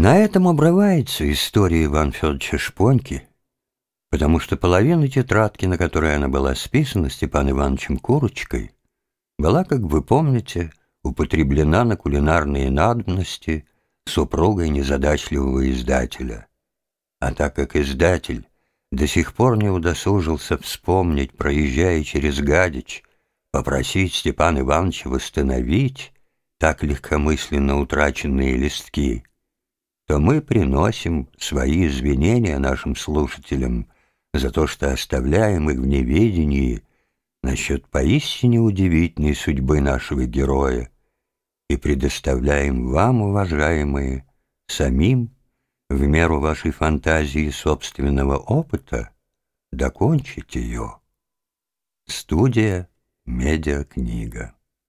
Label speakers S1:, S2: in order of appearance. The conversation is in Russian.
S1: На этом обрывается история Ивана Федоровича Шпоньки, потому что половина тетрадки, на которой она была списана Степан Ивановичем Курочкой, была, как вы помните, употреблена на кулинарные надобности супругой незадачливого издателя. А так как издатель до сих пор не удосужился вспомнить, проезжая через Гадич, попросить Степана Ивановича восстановить так легкомысленно утраченные листки, то мы приносим свои извинения нашим слушателям за то, что оставляем их в неведении насчет поистине удивительной судьбы нашего героя и предоставляем вам, уважаемые, самим, в меру вашей фантазии и собственного опыта, докончить ее. Студия «Медиакнига».